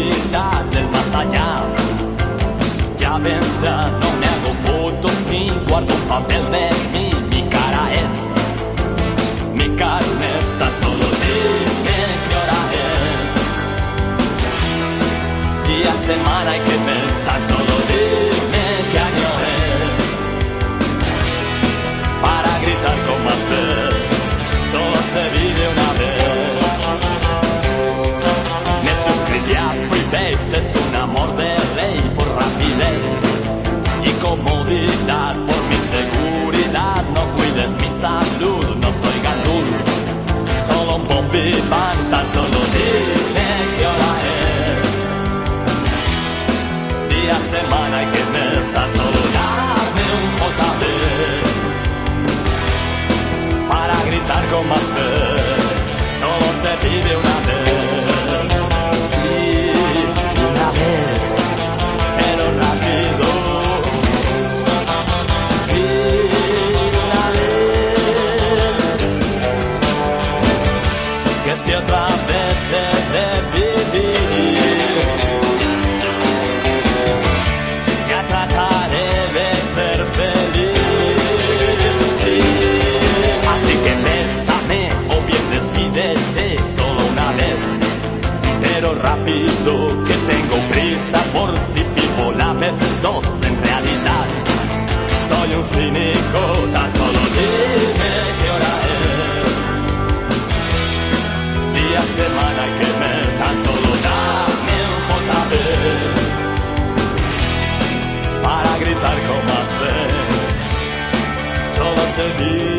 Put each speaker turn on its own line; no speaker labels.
comodidad del más allá. Ya vendrá, no me hago fotos ni guardo un papel de mí, mi cara es mi carne, tan solo dime qué hora es. Día, semana y qué mes, tan solo Private, es un amor de ley por rapidez y comodidad por mi seguridad. No cuides mi salud, no soy gandul, solo un pompipán, tan solo dime qué hora es. Día, semana y qué mes, tan solo dame un JB para gritar con más fe. Solo se vive una vez. Si otra vez de vivir, ya trataré de ser feliz. Sí, así que bésame o bien despídete solo una vez. Pero rápido que tengo prisa por si vivo la vez dos en realidad. Soy un cínico tan solo dime semana y qué mes tan solo dame un JB para gritar con más fe solo se vive